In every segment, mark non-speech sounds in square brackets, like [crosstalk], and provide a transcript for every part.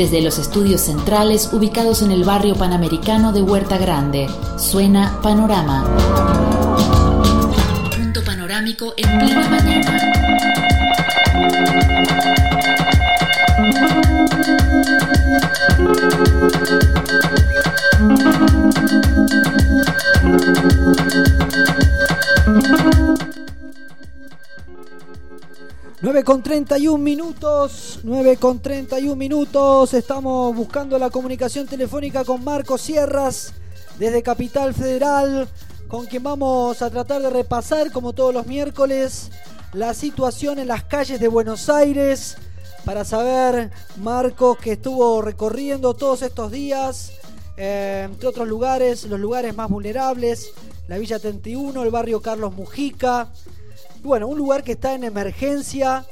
Desde los estudios centrales ubicados en el barrio panamericano de Huerta Grande, suena Panorama. Punto panorámico en plena mañana. 9 con 31 minutos, 9 con 31 minutos, estamos buscando la comunicación telefónica con Marco Sierras desde Capital Federal, con quien vamos a tratar de repasar, como todos los miércoles, la situación en las calles de Buenos Aires, para saber, Marco, que estuvo recorriendo todos estos días, eh, entre otros lugares, los lugares más vulnerables, la Villa 31, el barrio Carlos Mujica, bueno, un lugar que está en emergencia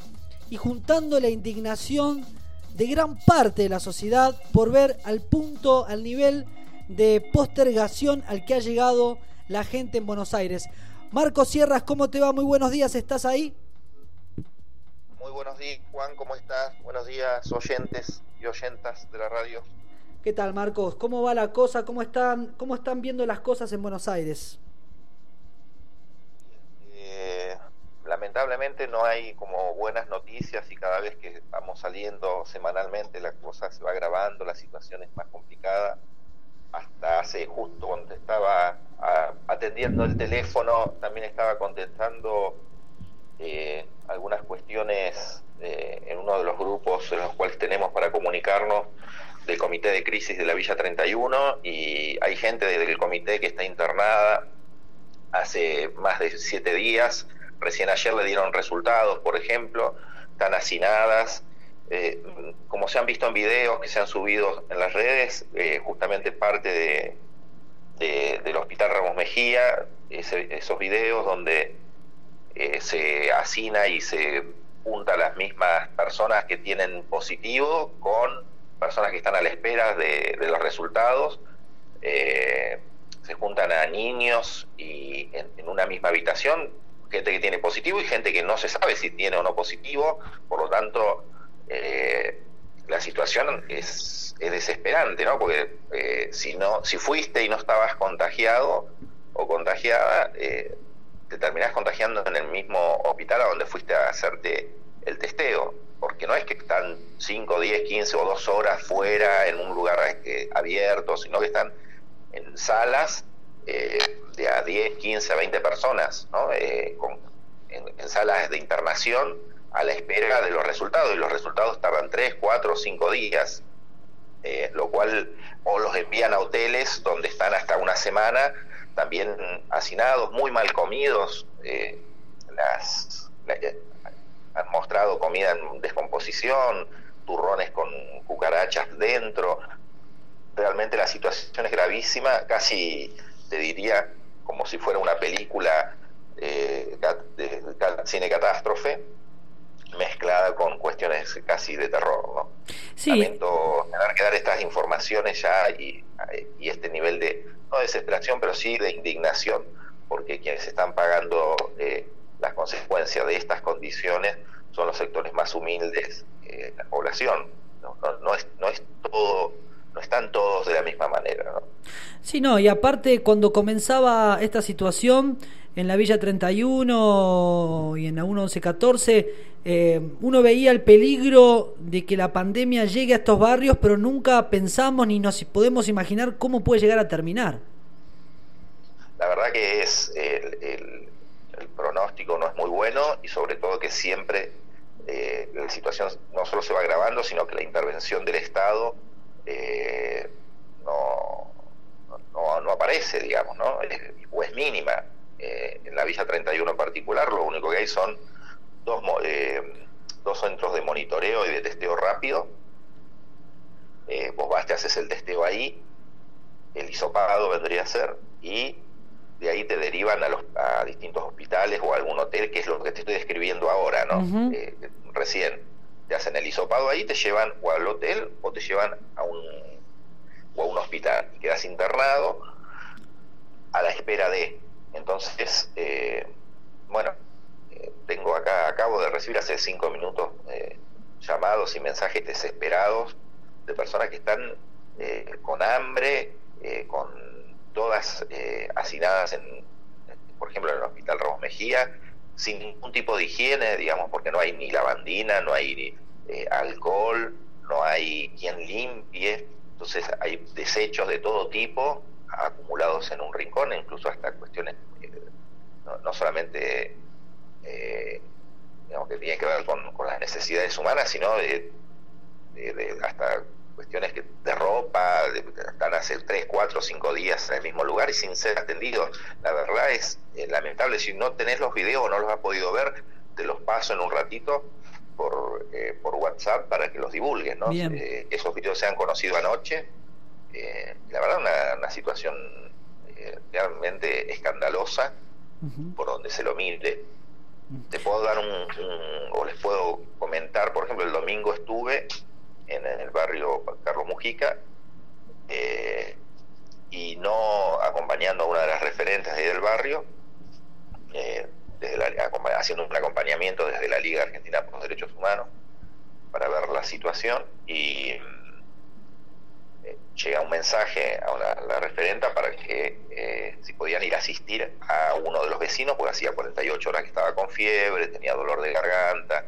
y juntando la indignación de gran parte de la sociedad por ver al punto, al nivel de postergación al que ha llegado la gente en Buenos Aires. Marco Sierras, ¿cómo te va? Muy buenos días, ¿estás ahí? Muy buenos días, Juan, ¿cómo estás? Buenos días, oyentes y oyentas de la radio. ¿Qué tal, Marcos? ¿Cómo va la cosa? ¿Cómo están, cómo están viendo las cosas en Buenos Aires? Lamentablemente no hay como buenas noticias y cada vez que vamos saliendo semanalmente la cosa se va agravando, la situación es más complicada. Hasta hace justo cuando estaba atendiendo el teléfono, también estaba contestando eh, algunas cuestiones eh, en uno de los grupos en los cuales tenemos para comunicarnos del comité de crisis de la Villa 31 y hay gente del comité que está internada hace más de siete días Recién ayer le dieron resultados, por ejemplo, están hacinadas. Eh, como se han visto en videos que se han subido en las redes, eh, justamente parte de, del Hospital Ramos Mejía, esos videos donde eh, se hacina y se junta las mismas personas que tienen positivo con personas que están a la espera de, los resultados. se juntan a niños y en una misma habitación gente que tiene positivo y gente que no se sabe si tiene o no positivo, por lo tanto, eh, la situación es, es, desesperante, ¿no? Porque eh, si, no, si fuiste y no estabas contagiado o contagiada, eh, te terminás contagiando en el mismo hospital a donde fuiste a hacerte el testeo, porque no es que están 5, 10, 15 o 2 horas fuera en un lugar abierto, sino que están en salas eh, de a 10, 15, 20 personas eh, en, salas de internación a la espera de los resultados y los resultados tardan 3, 4, 5 días, eh, lo cual o los envían a hoteles donde están hasta una semana, también hacinados, muy mal comidos, las, han mostrado comida en descomposición, turrones con cucarachas dentro, realmente la situación es gravísima, casi te diría, como si fuera una película eh, de, cine catástrofe mezclada con cuestiones casi de terror, ¿no? Sí. Lamento que dar estas informaciones ya y, este nivel de, no desesperación, pero sí de indignación, porque quienes están pagando eh, las consecuencias de estas condiciones son los sectores más humildes eh, de la población. No, no, es, no es todo no están todos de la misma manera. ¿no? Sí, no, y aparte cuando comenzaba esta situación en la Villa 31 y en la 1114, eh, uno veía el peligro de que la pandemia llegue a estos barrios, pero nunca pensamos ni nos podemos imaginar cómo puede llegar a terminar. La verdad que es el, pronóstico no es muy bueno y sobre todo que siempre eh, la situación no solo se va agravando, sino que la intervención del Estado eh, no, no, aparece, digamos, ¿no? o es mínima. Eh, en la Villa 31 en particular, lo único que hay son dos, eh, dos centros de monitoreo y de testeo rápido. vos vas, te haces el testeo ahí, el hisopado vendría a ser, y de ahí te derivan a, los, a distintos hospitales o a algún hotel, que es lo que te estoy describiendo ahora, ¿no? recién te hacen el hisopado ahí, te llevan o al hotel o te llevan a un, o a un hospital y quedas internado a la espera de. Entonces, eh, bueno, eh, tengo acá, acabo de recibir hace cinco minutos llamados y mensajes desesperados de personas que están con hambre, con todas hacinadas en, por ejemplo, en el Hospital Ramos Mejía, sin ningún tipo de higiene, digamos, porque no hay ni lavandina, no hay alcohol, no hay quien limpie, entonces hay desechos de todo tipo acumulados en un rincón, incluso hasta cuestiones eh, no, solamente eh, que tienen que ver con, las necesidades humanas, sino de, hasta cuestiones que, de ropa, están hace 3, 4, 5 días en el mismo lugar y sin ser atendidos. La verdad es eh, lamentable, si no tenés los videos o no los has podido ver, te los paso en un ratito por, eh, por WhatsApp para que los divulguen, ¿no? Eh, esos videos se han conocido anoche. Eh, la verdad, una, una situación realmente escandalosa por donde se lo mire. Te puedo dar un, o les puedo comentar, por ejemplo, el domingo estuve en, el barrio Carlos Mujica y no acompañando a una de las referentes ahí del barrio, haciendo un acompañamiento desde la Liga Argentina por los Derechos Humanos para ver la situación y eh, llega un mensaje a la referenta para que eh, si podían ir a asistir a uno de los vecinos, porque hacía 48 horas que estaba con fiebre, tenía dolor de garganta.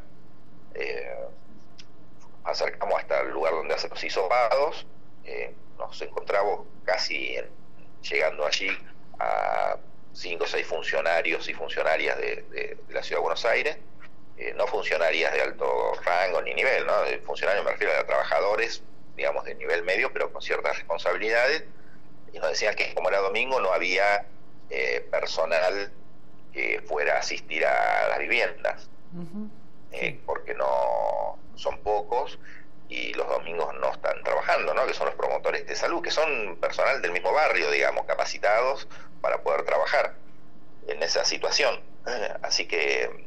Eh, acercamos hasta el lugar donde hacen los hisopados, nos encontramos casi llegando allí a cinco o seis funcionarios y funcionarias de, la Ciudad de Buenos Aires, eh, no funcionarias de alto rango ni nivel, ¿no? funcionarios me refiero a trabajadores, digamos, de nivel medio, pero con ciertas responsabilidades, y nos decían que como era domingo no había eh, personal que fuera a asistir a las viviendas, eh, porque pocos y los domingos no están trabajando, ¿no? que son los promotores de salud, que son personal del mismo barrio, digamos, capacitados para poder trabajar en esa situación. [laughs] Así que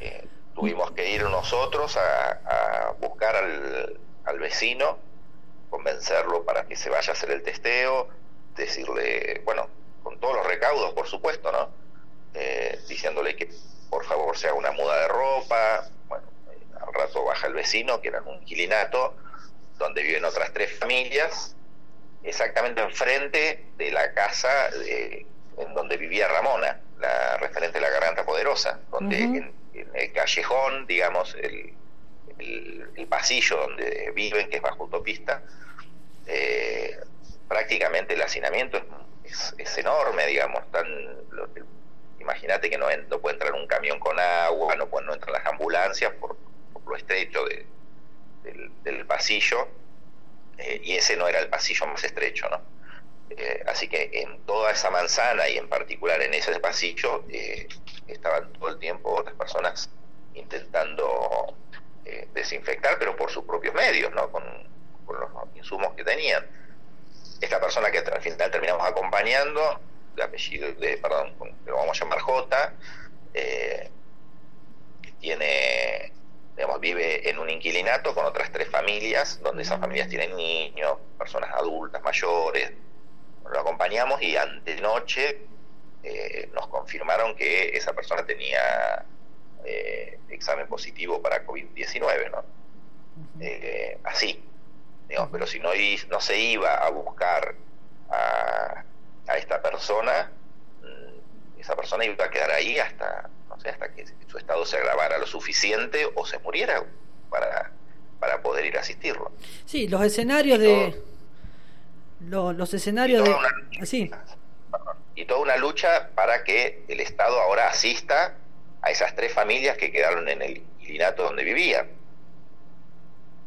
eh, tuvimos que ir nosotros a, buscar al, vecino, convencerlo para que se vaya a hacer el testeo, decirle, bueno, con todos los recaudos, por supuesto, ¿no? Eh, diciéndole que por favor se haga una muda de ropa, al rato baja el vecino, que era un inquilinato, donde viven otras tres familias, exactamente enfrente de la casa en donde vivía Ramona, la referente de la Garganta Poderosa, donde en, el callejón, digamos, el, el, pasillo donde viven, que es bajo autopista, eh, prácticamente el hacinamiento es, es, enorme, digamos, tan, imagínate que no, no, puede entrar un camión con agua, no, pueden, no entran las ambulancias por, lo estrecho de, del, pasillo, eh, y ese no era el pasillo más estrecho, ¿no? Eh, así que en toda esa manzana y en particular en ese pasillo eh, estaban todo el tiempo otras personas intentando desinfectar, pero por sus propios medios, ¿no? Con, los insumos que tenían. Esta persona que al final terminamos acompañando, de apellido, de, perdón, lo vamos a llamar J, tiene vive en un inquilinato con otras tres familias, donde esas familias tienen niños, personas adultas, mayores. Lo acompañamos y antenoche eh, nos confirmaron que esa persona tenía eh, examen positivo para COVID-19, ¿no? Eh, así, digamos, pero si no, no se iba a buscar a, a esta persona, mm, esa persona iba a quedar ahí hasta hasta que su estado se agravara lo suficiente o se muriera para, para poder ir a asistirlo. Sí, los escenarios de... los escenarios de... así Y toda una lucha para que el Estado ahora asista a esas tres familias que quedaron en el inquilinato donde vivían.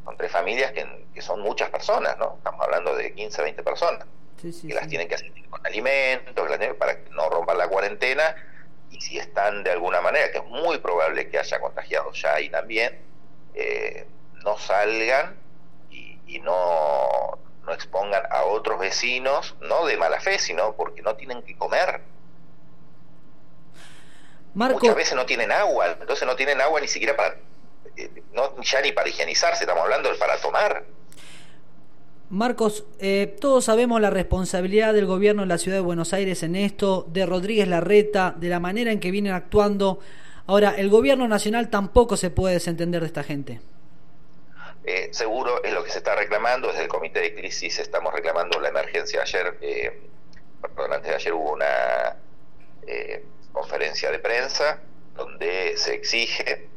Son tres familias que, que, son muchas personas, ¿no? Estamos hablando de 15, 20 personas. que las tienen que asistir con alimentos, para que no rompan la cuarentena y si están de alguna manera, que es muy probable que haya contagiado ya ahí también, eh, no salgan y, no, no, expongan a otros vecinos, no de mala fe, sino porque no tienen que comer. Muchas veces no tienen agua, entonces no tienen agua ni siquiera para, eh, no, ya ni para higienizarse, estamos hablando de para tomar. Marcos, eh, todos sabemos la responsabilidad del gobierno de la ciudad de Buenos Aires en esto, de Rodríguez Larreta, de la manera en que vienen actuando. Ahora, el gobierno nacional tampoco se puede desentender de esta gente. Eh, seguro es lo que se está reclamando, desde el comité de crisis estamos reclamando la emergencia. Ayer, eh, perdón, antes de ayer hubo una eh, conferencia de prensa donde se exige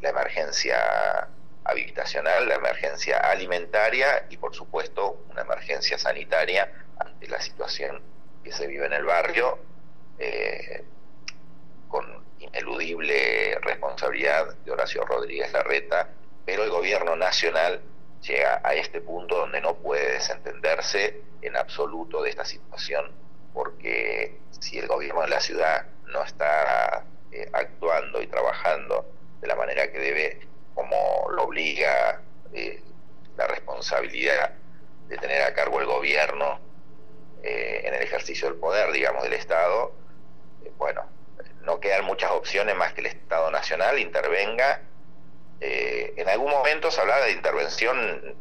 la emergencia habitacional, la emergencia alimentaria y por supuesto una emergencia sanitaria ante la situación que se vive en el barrio con ineludible responsabilidad de Horacio Rodríguez Larreta, pero el gobierno nacional llega a este punto donde no puede desentenderse en absoluto de esta situación, porque si el gobierno de la ciudad no está eh, actuando y trabajando de la manera que debe, como lo obliga eh, la responsabilidad de tener a cargo el gobierno eh, en el ejercicio del poder, digamos, del Estado, bueno, no quedan muchas opciones más que el Estado Nacional intervenga. Eh, en algún momento se hablaba de intervención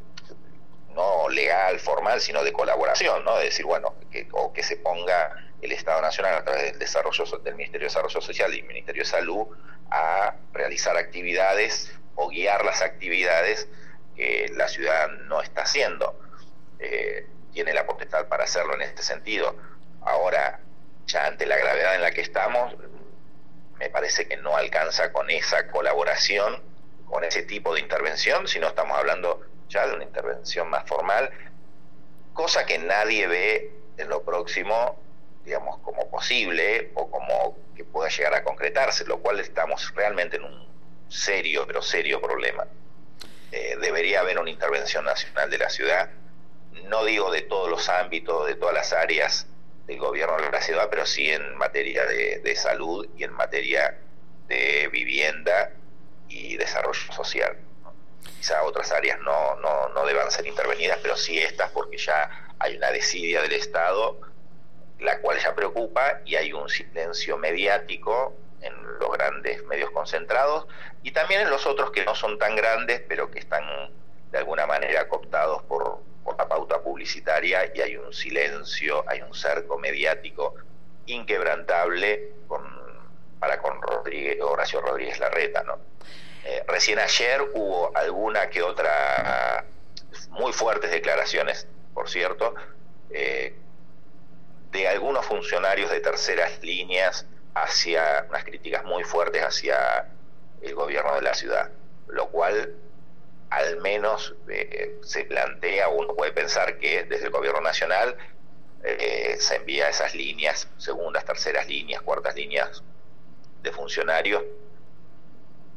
no legal, formal, sino de colaboración, ¿no? De decir, bueno, que, o que se ponga el Estado Nacional a través del desarrollo del Ministerio de Desarrollo Social y el Ministerio de Salud a realizar actividades o guiar las actividades que la ciudad no está haciendo. Eh, tiene la potestad para hacerlo en este sentido. Ahora, ya ante la gravedad en la que estamos, me parece que no alcanza con esa colaboración, con ese tipo de intervención, sino estamos hablando ya de una intervención más formal, cosa que nadie ve en lo próximo, digamos, como posible o como que pueda llegar a concretarse, lo cual estamos realmente en un serio, pero serio problema. Eh, debería haber una intervención nacional de la ciudad, no digo de todos los ámbitos, de todas las áreas, del gobierno de la ciudad, pero sí en materia de, salud y en materia de vivienda y desarrollo social. Quizá otras áreas no, no, no deban ser intervenidas, pero sí estas porque ya hay una desidia del Estado, la cual ya preocupa y hay un silencio mediático en los grandes medios concentrados y también en los otros que no son tan grandes, pero que están de alguna manera cooptados por, por la pauta publicitaria y hay un silencio, hay un cerco mediático inquebrantable para con Rodríguez, Horacio Rodríguez Larreta. ¿no? Eh, recién ayer hubo alguna que otra, muy fuertes declaraciones, por cierto, eh, de algunos funcionarios de terceras líneas hacia unas críticas muy fuertes hacia el gobierno de la ciudad, lo cual al menos eh, se plantea, uno puede pensar que desde el gobierno nacional eh, se envía esas líneas, segundas, terceras líneas, cuartas líneas de funcionarios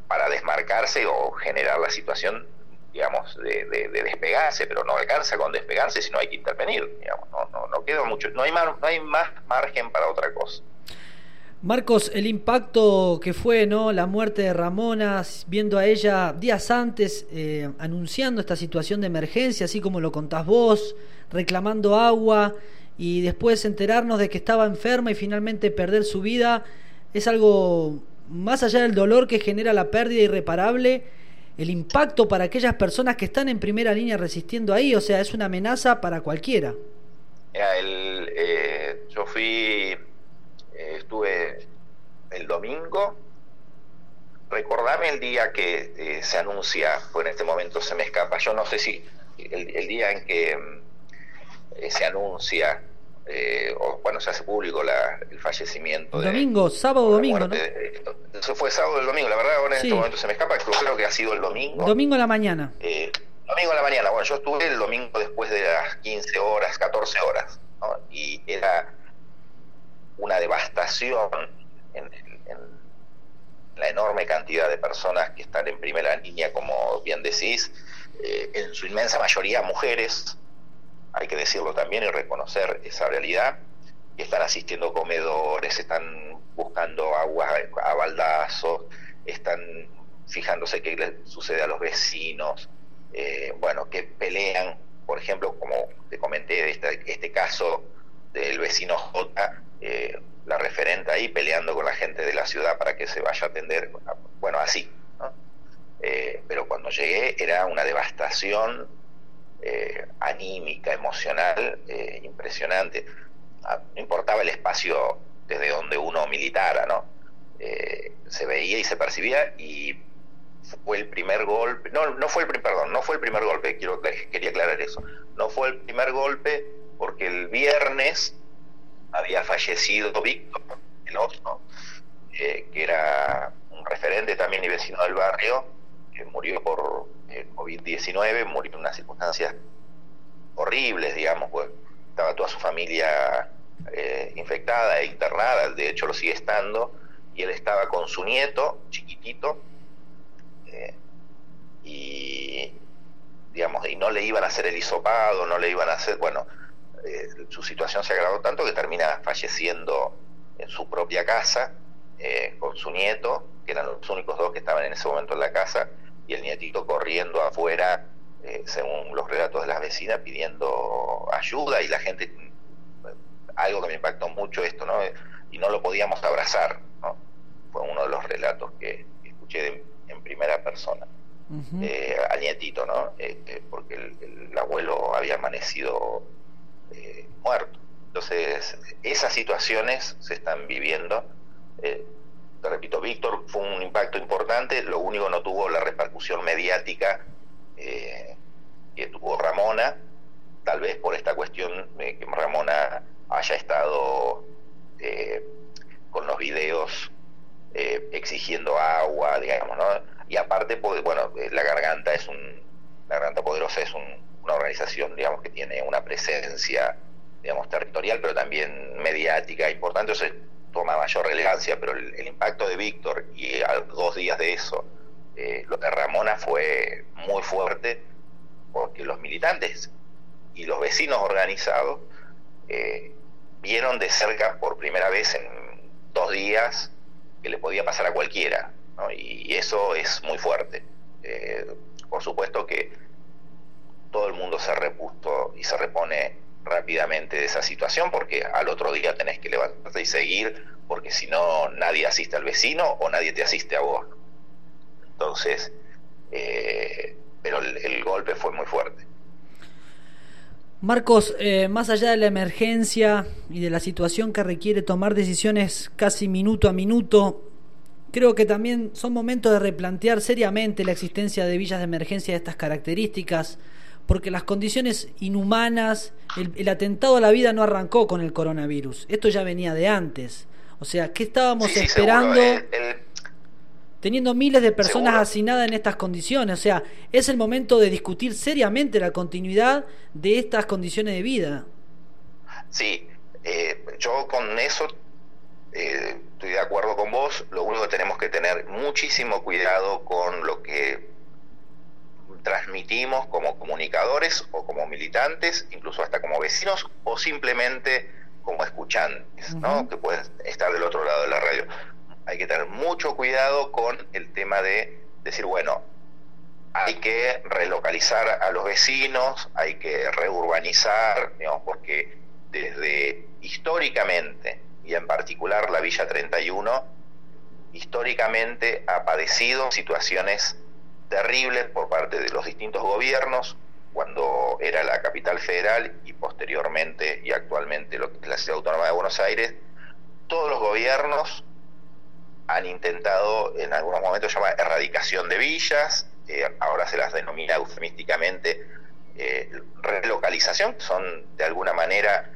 para desmarcarse o generar la situación, digamos, de, despegarse, pero no alcanza con despegarse, sino hay que intervenir, digamos, no, no, queda mucho, no hay, no hay más margen para otra cosa. Marcos, el impacto que fue no la muerte de Ramona, viendo a ella días antes eh, anunciando esta situación de emergencia, así como lo contás vos, reclamando agua y después enterarnos de que estaba enferma y finalmente perder su vida, es algo más allá del dolor que genera la pérdida irreparable, el impacto para aquellas personas que están en primera línea resistiendo ahí, o sea, es una amenaza para cualquiera. El, eh, yo fui estuve el domingo. Recordame el día que eh, se anuncia, pues en este momento se me escapa, yo no sé si el, día en que eh, se anuncia, o bueno, se hace público el fallecimiento. Domingo, sábado o domingo, ¿no? eso fue sábado el domingo, la verdad ahora en este momento se me escapa, creo que ha sido el domingo. Domingo a la mañana. domingo a la mañana, bueno, yo estuve el domingo después de las 15 horas, 14 horas, y era una devastación en, la enorme cantidad de personas que están en primera línea, como bien decís, eh, en su inmensa mayoría mujeres, hay que decirlo también y reconocer esa realidad, que están asistiendo comedores, están buscando agua a baldazos, están fijándose qué le sucede a los vecinos, eh, bueno, que pelean, por ejemplo, como te comenté este, este caso del vecino J, eh, la referente ahí peleando con la gente de la ciudad para que se vaya a atender, bueno, así. Eh, pero cuando llegué era una devastación eh, anímica, emocional, impresionante. Ah, no importaba el espacio desde donde uno militara, ¿no? se veía y se percibía y fue el primer golpe, no, no fue el primer, perdón, no fue el primer golpe, quiero, quería aclarar eso, no fue el primer golpe porque el viernes había fallecido Víctor, el otro, que era un referente también y vecino del barrio, que murió por eh, COVID-19, murió en unas circunstancias horribles, digamos, pues estaba toda su familia eh, infectada e internada, de hecho lo sigue estando, y él estaba con su nieto, chiquitito, eh, y digamos, y no le iban a hacer el hisopado, no le iban a hacer, bueno, su situación se agravó tanto que termina falleciendo en su propia casa con su nieto, que eran los únicos dos que estaban en ese momento en la casa, y el nietito corriendo afuera, eh, según los relatos de las vecinas, pidiendo ayuda y la gente, algo que me impactó mucho esto, ¿no? Y no lo podíamos abrazar, ¿no? Fue uno de los relatos que escuché en primera persona. Eh, al nietito, ¿no? Eh, porque el, abuelo había amanecido muerto. Entonces, esas situaciones se están viviendo te repito, Víctor fue un impacto importante, lo único no tuvo la repercusión mediática eh, que tuvo Ramona, tal vez por esta cuestión de que Ramona haya estado eh, con los videos eh, exigiendo agua, digamos, ¿no? Y aparte, pues, bueno, la garganta es un, la garganta poderosa es una organización, digamos, que tiene una presencia, digamos, territorial, pero también mediática importante, entonces toma mayor relevancia, pero el, impacto de Víctor y a dos días de eso, eh, lo de Ramona fue muy fuerte porque los militantes y los vecinos organizados eh, vieron de cerca por primera vez en dos días que le podía pasar a cualquiera, y, eso es muy fuerte. Eh, por supuesto que todo el mundo se repuso y se repone rápidamente de esa situación porque al otro día tenés que levantarte y seguir porque si no nadie asiste al vecino o nadie te asiste a vos. Entonces, eh, pero el, golpe fue muy fuerte. Marcos, eh, más allá de la emergencia y de la situación que requiere tomar decisiones casi minuto a minuto, creo que también son momentos de replantear seriamente la existencia de villas de emergencia de estas características porque las condiciones inhumanas, el, atentado a la vida no arrancó con el coronavirus, esto ya venía de antes. O sea, ¿qué estábamos esperando? Teniendo miles de personas hacinadas en estas condiciones. O sea, es el momento de discutir seriamente la continuidad de estas condiciones de vida. Sí, eh, yo con eso eh, estoy de acuerdo con vos. Lo único que tenemos que tener muchísimo cuidado con lo que transmitimos como comunicadores o como militantes, incluso hasta como vecinos o simplemente como escuchantes, ¿no? que pueden estar del otro lado de la radio. Hay que tener mucho cuidado con el tema de decir, bueno, hay que relocalizar a los vecinos, hay que reurbanizar, digamos, porque desde históricamente, y en particular la Villa 31, históricamente ha padecido situaciones terribles por parte de los distintos gobiernos, cuando era la capital federal y posteriormente y actualmente que la ciudad autónoma de Buenos Aires, todos los gobiernos han intentado en algunos momentos llamar erradicación de villas, eh, ahora se las denomina eufemísticamente eh, relocalización, son de alguna manera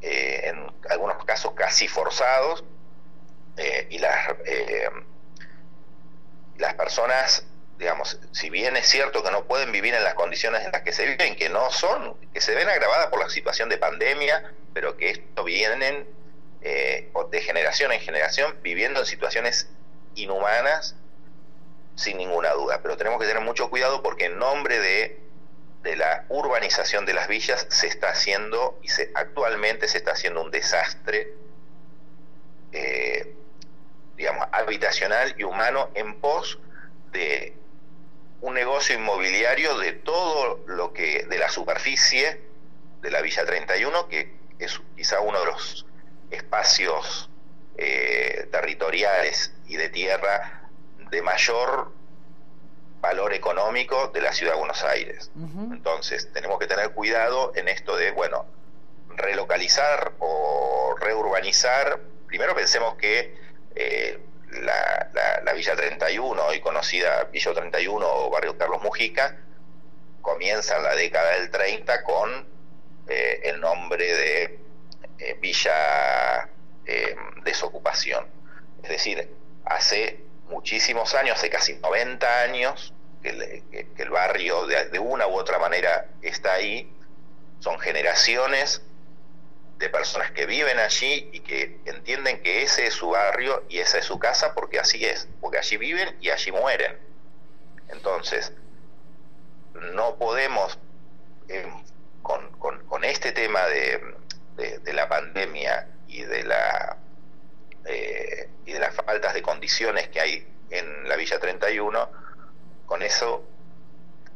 eh, en algunos casos casi forzados y las, las personas digamos, si bien es cierto que no pueden vivir en las condiciones en las que se viven, que no son, que se ven agravadas por la situación de pandemia, pero que esto vienen eh, de generación en generación viviendo en situaciones inhumanas, sin ninguna duda. Pero tenemos que tener mucho cuidado porque en nombre de, de la urbanización de las villas se está haciendo, y se, actualmente se está haciendo un desastre, eh, digamos, habitacional y humano en pos de un negocio inmobiliario de todo lo que, de la superficie de la Villa 31, que es quizá uno de los espacios eh, territoriales y de tierra de mayor valor económico de la ciudad de Buenos Aires. Entonces, tenemos que tener cuidado en esto de, bueno, relocalizar o reurbanizar. Primero pensemos que eh, la, Villa 31, hoy conocida Villa 31 o Barrio Carlos Mujica, comienza en la década del 30 con eh, el nombre de eh, Villa Desocupación. Es decir, hace muchísimos años, hace casi 90 años, que, el barrio de, una u otra manera está ahí, son generaciones de personas que viven allí que entienden que ese es su barrio y esa es su casa porque así es, porque allí viven y allí mueren. Entonces, no podemos, eh, con, este tema de, la pandemia y de la eh, y de las faltas de condiciones que hay en la Villa 31, con eso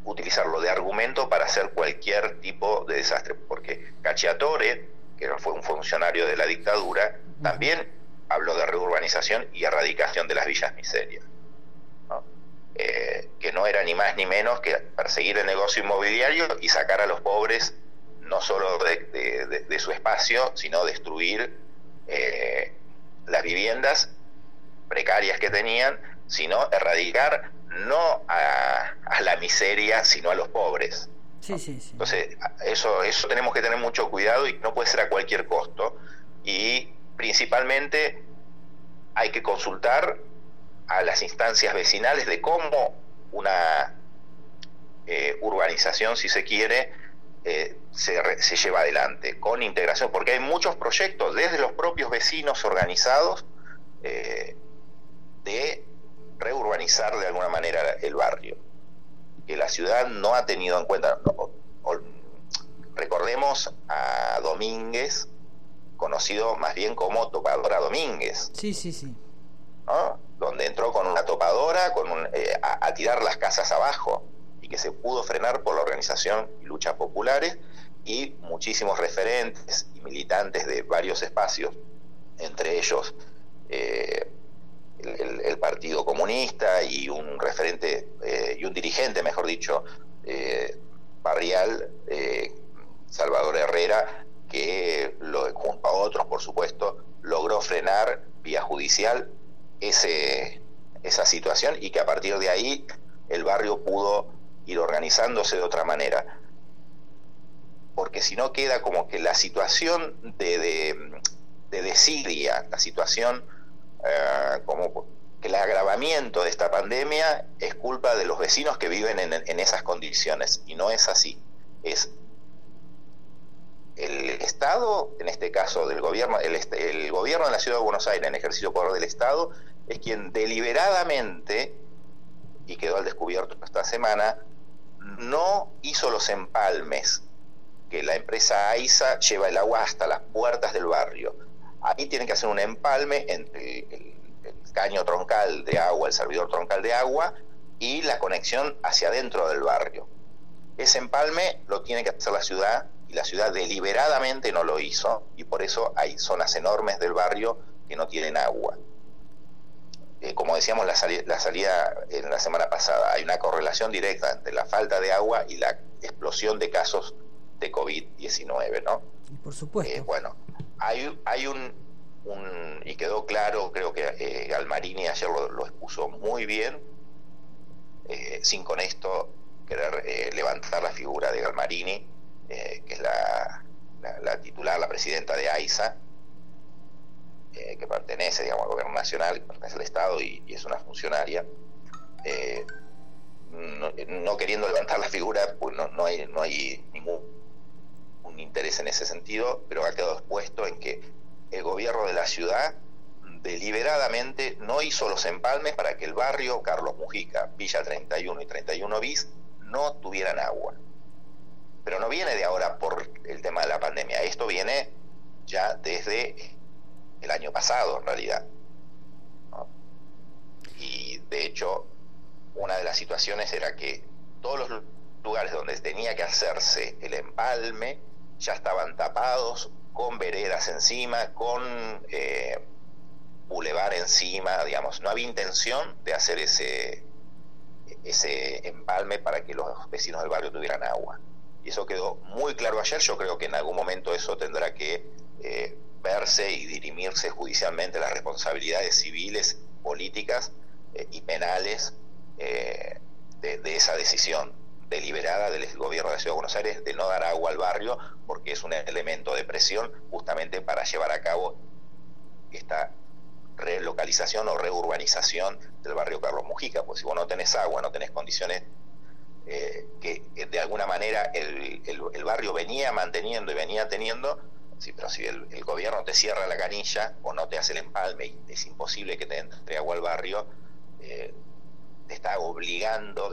utilizarlo de argumento para hacer cualquier tipo de desastre, porque Cacciatore, que fue un funcionario de la dictadura, también habló de reurbanización y erradicación de las villas miserias, eh, que no era ni más ni menos que perseguir el negocio inmobiliario y sacar a los pobres no solo de, su espacio, sino destruir eh, las viviendas precarias que tenían, sino erradicar no a, la miseria, sino a los pobres. Entonces, eso, eso tenemos que tener mucho cuidado y no puede ser a cualquier costo. Y principalmente hay que consultar a las instancias vecinales de cómo una eh, urbanización, si se quiere, eh, se, se, lleva adelante con integración, porque hay muchos proyectos desde los propios vecinos organizados eh, de reurbanizar de alguna manera el barrio, que la ciudad no ha tenido en cuenta. recordemos a Domínguez, conocido más bien como Topadora Domínguez. Sí, sí, sí. Donde entró con una topadora con eh, a tirar las casas abajo que se pudo frenar por la organización y luchas populares y muchísimos referentes y militantes de varios espacios, entre ellos eh, el, Partido Comunista y un referente eh, y un dirigente, mejor dicho, eh, barrial, Salvador Herrera, que lo, junto a otros, por supuesto, logró frenar vía judicial ese, esa situación y que a partir de ahí el barrio pudo ir organizándose de otra manera. Porque si no queda como que la situación de, de, desidia, la situación eh, como que el agravamiento de esta pandemia es culpa de los vecinos que viven en, en esas condiciones. Y no es así. Es el Estado, en este caso del gobierno, el, el, gobierno de la Ciudad de Buenos Aires, en ejercicio poder del Estado, es quien deliberadamente, y quedó al descubierto esta semana, no hizo los empalmes que la empresa AISA lleva el agua hasta las puertas del barrio. Ahí tienen que hacer un empalme entre el, caño troncal de agua, el servidor troncal de agua y la conexión hacia adentro del barrio. Ese empalme lo tiene que hacer la ciudad y la ciudad deliberadamente no lo hizo y por eso hay zonas enormes del barrio que no tienen agua. Eh, como decíamos la, la, salida en la semana pasada, hay una correlación directa entre la falta de agua y la explosión de casos de COVID-19, ¿no? Por supuesto. Eh, bueno, hay, hay un, y quedó claro, creo que eh, Galmarini ayer lo, expuso muy bien, sin con esto querer levantar la figura de Galmarini, que es la, la titular, la presidenta de AISA, eh, que pertenece digamos, al gobierno nacional, pertenece al Estado y, es una funcionaria, eh, no, queriendo levantar la figura, pues no, no, hay, no hay ningún interés en ese sentido, pero ha quedado expuesto en que el gobierno de la ciudad deliberadamente no hizo los empalmes para que el barrio Carlos Mujica, Villa 31 y 31 bis no tuvieran agua. Pero no viene de ahora por el tema de la pandemia, esto viene ya desde el año pasado en realidad. Y de hecho, una de las situaciones era que todos los lugares donde tenía que hacerse el empalme ya estaban tapados con veredas encima, con eh, bulevar encima, digamos, no había intención de hacer ese, ese empalme para que los vecinos del barrio tuvieran agua. Y eso quedó muy claro ayer, yo creo que en algún momento eso tendrá que eh, verse y dirimirse judicialmente las responsabilidades civiles, políticas eh, y penales de, de, esa decisión deliberada del gobierno de la Ciudad de Buenos Aires de no dar agua al barrio porque es un elemento de presión justamente para llevar a cabo esta relocalización o reurbanización del barrio Carlos Mujica, pues si vos no tenés agua, no tenés condiciones eh, que de alguna manera el, el, barrio venía manteniendo y venía teniendo, sí, pero si el, gobierno te cierra la canilla o no te hace el empalme y es imposible que te entre agua al barrio, eh, te está obligando,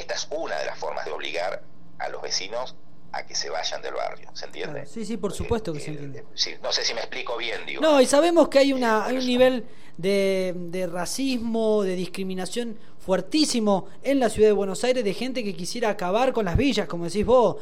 esta es una de las formas de obligar a los vecinos a que se vayan del barrio, ¿se entiende? sí, sí, por supuesto que se entiende. no sé si me explico bien, digo. No, y sabemos que hay, una, hay un nivel de, de, racismo, de discriminación fuertísimo en la ciudad de Buenos Aires de gente que quisiera acabar con las villas, como decís vos.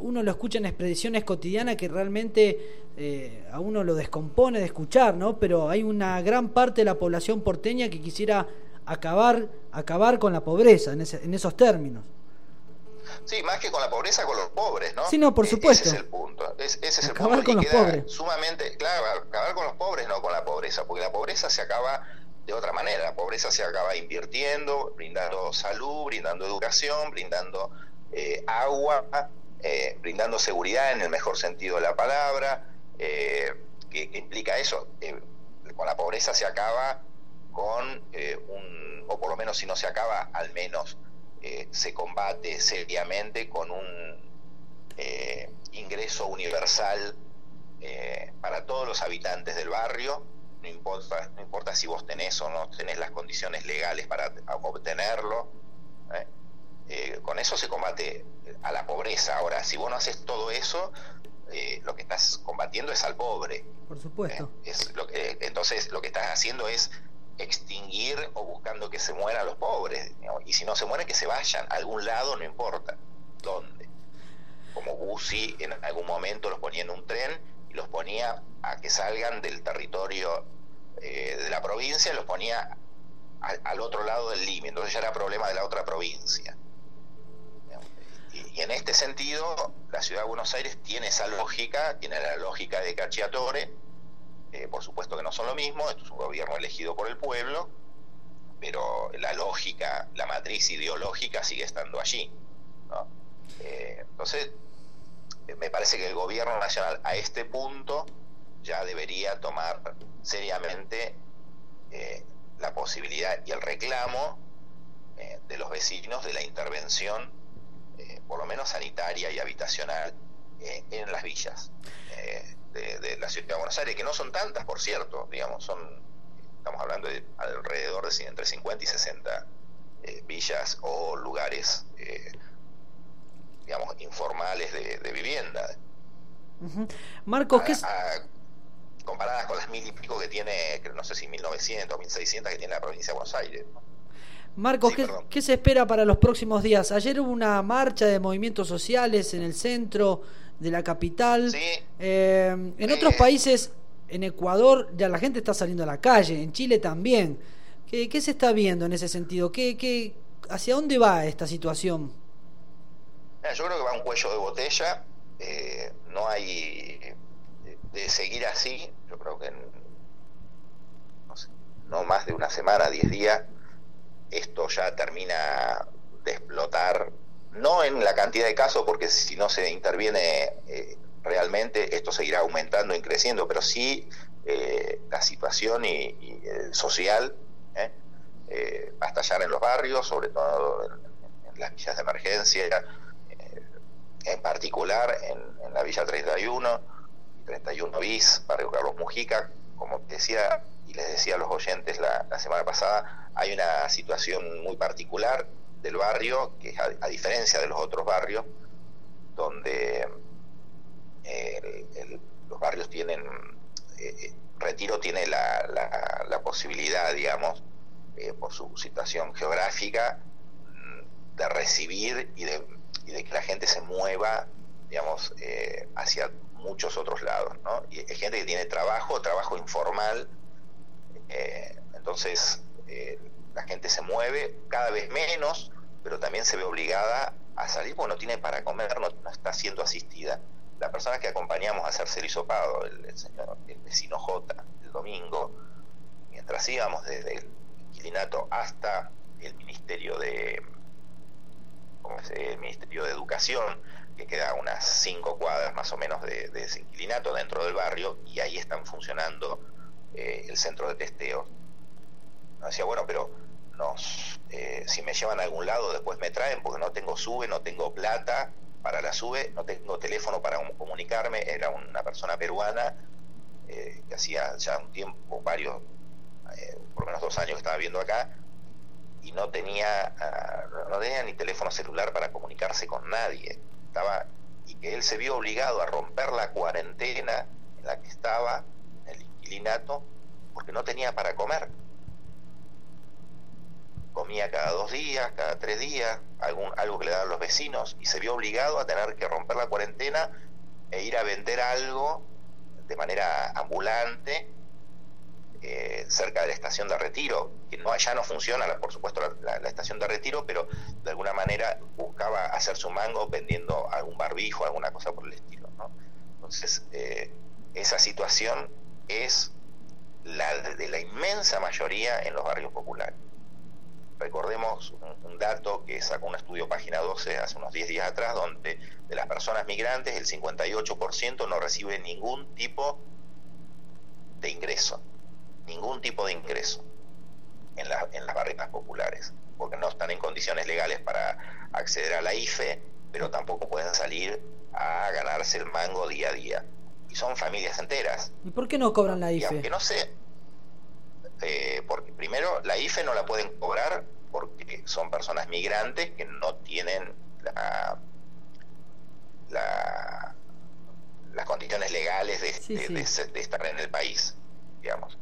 uno lo escucha en expediciones cotidianas que realmente eh, a uno lo descompone de escuchar, ¿no? Pero hay una gran parte de la población porteña que quisiera acabar, acabar con la pobreza en, ese, en esos términos. Sí, más que con la pobreza, con los pobres, ¿no? Sí, no, por supuesto. Ese es el punto. ese es el punto. con los pobres. Sumamente, claro, acabar con los pobres, no con la pobreza, porque la pobreza se acaba de otra manera. La pobreza se acaba invirtiendo, brindando salud, brindando educación, brindando eh, agua, eh, brindando seguridad en el mejor sentido de la palabra. Eh, ¿Qué implica eso? con la pobreza se acaba con un, o por lo menos si no se acaba, al menos eh, se combate seriamente con un eh, ingreso universal eh, para todos los habitantes del barrio, no importa, no importa si vos tenés o no tenés las condiciones legales para obtenerlo, con eso se combate a la pobreza. Ahora, si vos no haces todo eso, lo que estás combatiendo es al pobre. Por supuesto. Es lo que, entonces, lo que estás haciendo es extinguir o buscando que se mueran los pobres. Y si no se mueren, que se vayan. A algún lado, no importa. ¿Dónde? Como Bussi en algún momento los ponía en un tren y los ponía a que salgan del territorio eh, de la provincia, los ponía al, otro lado del límite. Entonces ya era problema de la otra provincia. Y, en este sentido, la ciudad de Buenos Aires tiene esa lógica, tiene la lógica de Cacciatore, eh, por supuesto que no son lo mismo, esto es un gobierno elegido por el pueblo, pero la lógica, la matriz ideológica sigue estando allí. Eh, entonces, eh, me parece que el gobierno nacional a este punto ya debería tomar seriamente la posibilidad y el reclamo de los vecinos de la intervención, por lo menos sanitaria y habitacional, en las villas de, la ciudad de Buenos Aires, que no son tantas, por cierto, digamos, son, estamos hablando de alrededor de entre 50 y 60 eh, villas o lugares, eh, digamos, informales de, vivienda. Marcos, ¿qué es? comparadas con las mil y pico que tiene, no sé si 1900 o 1600 que tiene la provincia de Buenos Aires. Marcos, ¿qué, ¿qué, se espera para los próximos días? Ayer hubo una marcha de movimientos sociales en el centro de la capital. Eh, en otros países, en Ecuador, ya la gente está saliendo a la calle, en Chile también. ¿Qué, qué se está viendo en ese sentido? ¿Qué, qué, ¿Hacia dónde va esta situación? Yo creo que va un cuello de botella. Eh, no hay. De seguir así, yo creo que en, no, sé, no más de una semana, diez días, esto ya termina de explotar no en la cantidad de casos, porque si no se interviene eh, realmente, esto seguirá aumentando y creciendo, pero sí eh, la situación y, social ¿eh? eh, va a estallar en los barrios, sobre todo en, las villas de emergencia, en particular en, la Villa 31, 31 bis, barrio Carlos Mujica, como decía y les decía a los oyentes la semana pasada, hay una situación muy particular del barrio, que a, diferencia de los otros barrios, donde eh, los barrios tienen, eh, Retiro tiene la, la, posibilidad, digamos, eh, por su situación geográfica, mm, de recibir y de, y de que la gente se mueva, digamos, hacia muchos otros lados, ¿no? Y hay gente que tiene trabajo, trabajo informal, entonces la gente se mueve cada vez menos, pero también se ve obligada a salir porque no tiene para comer, no, está siendo asistida. La persona que acompañamos a hacerse el hisopado, el, señor, el vecino J, el domingo, mientras íbamos desde el inquilinato hasta el Ministerio de el Ministerio de Educación, que queda unas cinco cuadras más o menos de, ese inquilinato dentro del barrio, y ahí están funcionando eh, el centro de testeo. Decía, bueno, pero nos, eh, si me llevan a algún lado después me traen, porque no tengo sube, no tengo plata para la sube, no tengo teléfono para comunicarme, era una persona peruana eh, que hacía ya un tiempo, varios, por lo menos dos años que estaba viendo acá, y no tenía, ah, no tenía ni teléfono celular para comunicarse con nadie. Estaba, y que él se vio obligado a romper la cuarentena en la que estaba, en el inquilinato, porque no tenía para comer. Comía cada dos días, cada tres días, algún, algo que le daban los vecinos, y se vio obligado a tener que romper la cuarentena e ir a vender algo de manera ambulante eh, cerca de la estación de retiro, que no allá no funciona, por supuesto, la, estación de retiro, pero de alguna manera buscaba hacer su mango vendiendo algún barbijo, alguna cosa por el estilo. Entonces, eh, esa situación es la de la inmensa mayoría en los barrios populares. Recordemos un, dato que sacó un estudio página 12 hace unos 10 días atrás, donde de las personas migrantes el 58% no recibe ningún tipo de ingreso ningún tipo de ingreso en, en las barritas populares, porque no están en condiciones legales para acceder a la IFE, pero tampoco pueden salir a ganarse el mango día a día. Y son familias enteras. ¿Y por qué no cobran la IFE? aunque no sé, eh, porque primero la IFE no la pueden cobrar porque son personas migrantes que no tienen la, las condiciones legales de, de estar en el país, digamos.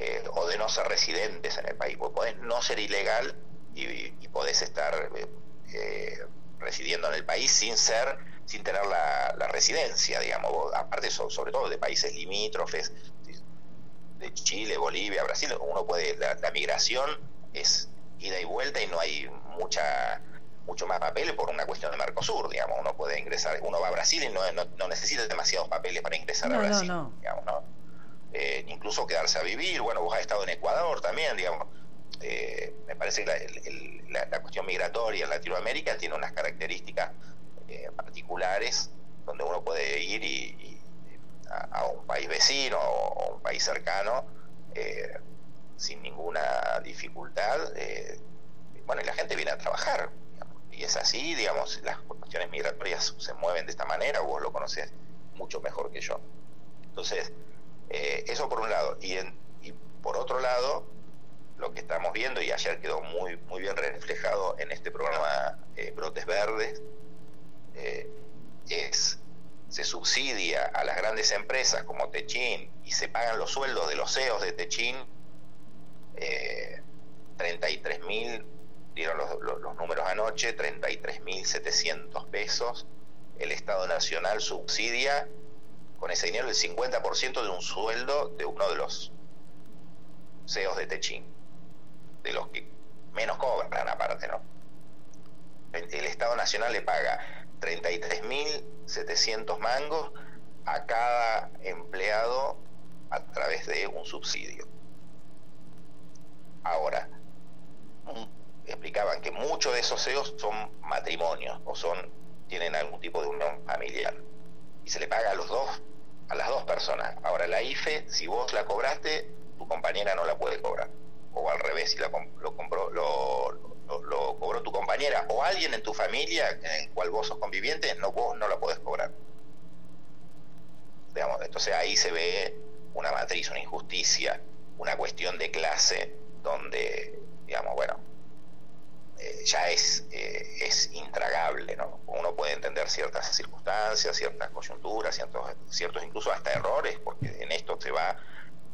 Eh, o de no ser residentes en el país. Vos podés no ser ilegal y, podés estar eh, eh, residiendo en el país sin ser, sin tener la, residencia, digamos, aparte sobre todo de países limítrofes, de Chile, Bolivia, Brasil, uno puede, la, migración es ida y vuelta y no hay mucha mucho más papeles por una cuestión de Mercosur, digamos, uno puede ingresar, uno va a Brasil y no, no, necesita demasiados papeles para ingresar a Brasil, digamos, ¿no? Eh, incluso quedarse a vivir. Bueno, vos has estado en Ecuador también, digamos. Eh, me parece que la, cuestión migratoria en Latinoamérica tiene unas características eh, particulares donde uno puede ir y, país vecino o, un país cercano sin ninguna dificultad. bueno, y la gente viene a trabajar. y es así, digamos, las cuestiones migratorias se mueven de esta manera, vos lo conoces mucho mejor que yo. Entonces, eh, eso por un lado. Y, y por otro lado, lo que estamos viendo, y ayer quedó muy, muy bien reflejado en este programa eh, Brotes Verdes, eh, es se subsidia a las grandes empresas como Techin y se pagan los sueldos de los CEOs de Techin, eh, 33 mil, dieron los, los, los, números anoche, 33 mil 700 pesos, el Estado Nacional subsidia con ese dinero el 50% de un sueldo de uno de los CEOs de Techín, de los que menos cobran aparte, ¿no? El, Estado Nacional le paga 33.700 mangos a cada empleado a través de un subsidio. Ahora, explicaban que muchos de esos CEOs son matrimonios o son tienen algún tipo de unión familiar y se le paga a los dos, a las dos personas. Ahora la IFE, si vos la cobraste, tu compañera no la puede cobrar. O al revés, si la, lo, compró, lo, lo, cobró tu compañera o alguien en tu familia en el cual vos sos conviviente, no, vos no la podés cobrar. Digamos, entonces ahí se ve una matriz, una injusticia, una cuestión de clase donde, digamos, bueno, eh, ya es, eh, es intragable, ¿no? Uno puede entender ciertas circunstancias, ciertas coyunturas, ciertos, ciertos incluso hasta errores, porque en esto se va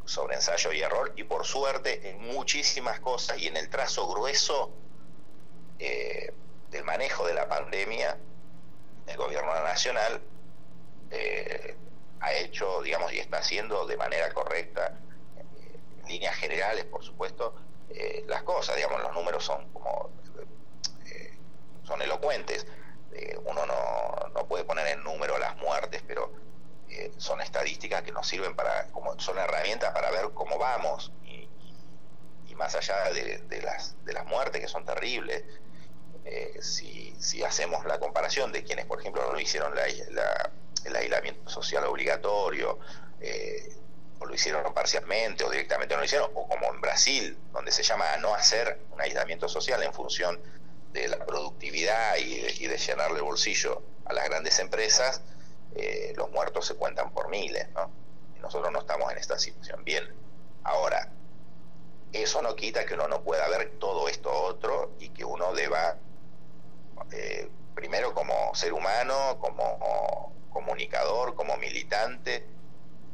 sobre ensayo y error, y por suerte en muchísimas cosas y en el trazo grueso eh, del manejo de la pandemia, el gobierno nacional ha hecho, digamos, y está haciendo de manera correcta, en líneas generales, por supuesto, eh, las cosas, digamos, los números son como eh, son elocuentes. Eh, uno no, no, puede poner en número las muertes, pero son estadísticas que nos sirven para, como son herramientas para ver cómo vamos y, más allá de, las, de las muertes que son terribles, si, si hacemos la comparación de quienes, por ejemplo, no hicieron la, el aislamiento social obligatorio, eh, o lo hicieron parcialmente o directamente no lo hicieron, o como en Brasil, donde se llama a no hacer un aislamiento social en función de la productividad y de, llenarle el bolsillo a las grandes empresas, eh, los muertos se cuentan por miles, ¿no? Nosotros no estamos en esta situación. Bien, ahora, eso no quita que uno no pueda ver todo esto otro y que uno deba, eh, primero como ser humano, como comunicador, como militante,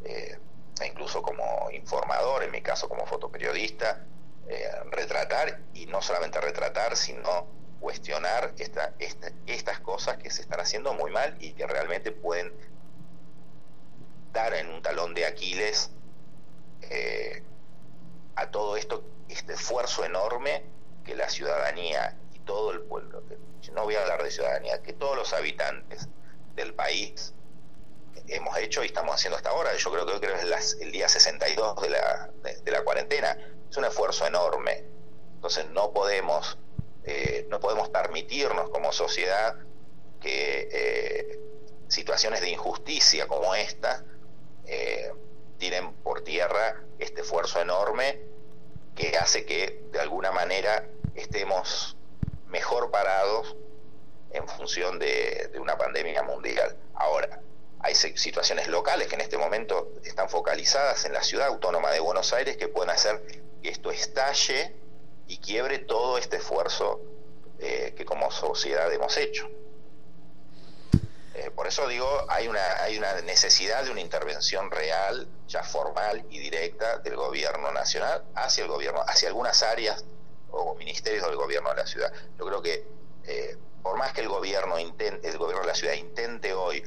eh, e incluso como informador, en mi caso como fotoperiodista, eh, retratar y no solamente retratar, sino cuestionar esta, estas cosas que se están haciendo muy mal y que realmente pueden dar en un talón de Aquiles a todo esto, este esfuerzo enorme que la ciudadanía todo el pueblo, no voy a hablar de ciudadanía, que todos los habitantes del país hemos hecho y estamos haciendo hasta ahora. Yo creo que hoy creo es el día 62 de la, de, la cuarentena. Es un esfuerzo enorme. Entonces no podemos, eh, no podemos permitirnos como sociedad que eh, situaciones de injusticia como esta eh, tiren por tierra este esfuerzo enorme que hace que de alguna manera estemos mejor parados en función de una pandemia mundial. Ahora, hay situaciones locales que en este momento están focalizadas en la ciudad autónoma de Buenos Aires que pueden hacer que esto estalle y quiebre todo este esfuerzo eh, que como sociedad hemos hecho. Eh, por eso digo, hay una, hay una necesidad de una intervención real, ya formal y directa del gobierno nacional hacia el gobierno, hacia algunas áreas o ministerios del gobierno de la ciudad. Yo creo que eh, por más que el gobierno intente, el gobierno de la ciudad intente hoy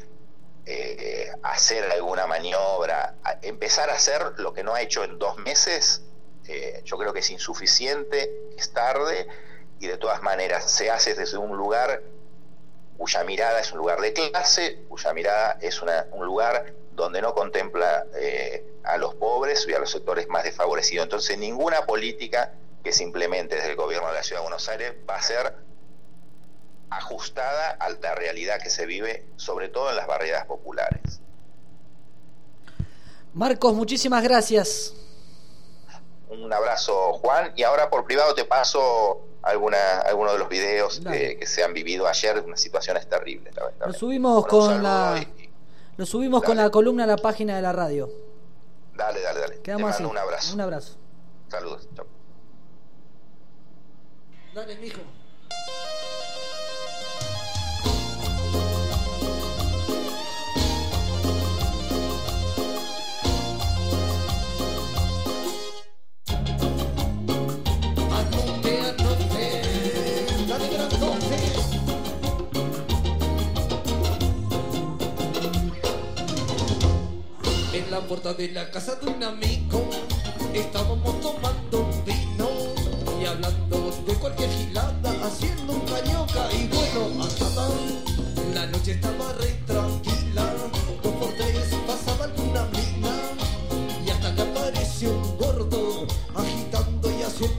eh, hacer alguna maniobra, empezar a hacer lo que no ha hecho en dos meses, eh, yo creo que es insuficiente, es tarde y de todas maneras se hace desde un lugar cuya mirada es un lugar de clase, cuya mirada es un lugar donde no contempla eh, a los pobres y a los sectores más desfavorecidos. Entonces ninguna política que se implemente desde el gobierno de la Ciudad de Buenos Aires va a ser ajustada a la realidad que se vive, sobre todo en las barriadas populares. Marcos, muchísimas gracias. Un abrazo, Juan, y ahora por privado te paso alguna algunos de los videos que, se han vivido ayer, unas situaciones terribles. Lo subimos con la lo subimos con la columna a la página de la radio. Dale, dale, dale. Quedamos te así. un abrazo. Un abrazo. Saludos. Chao. Dale, mijo. la puerta de la casa de un amigo estábamos tomando vino y hablando de cualquier gilada, haciendo un cañoca y bueno, hasta la noche estaba re tranquila, dos por tres pasaba alguna mina y hasta que apareció un gordo agitando y haciendo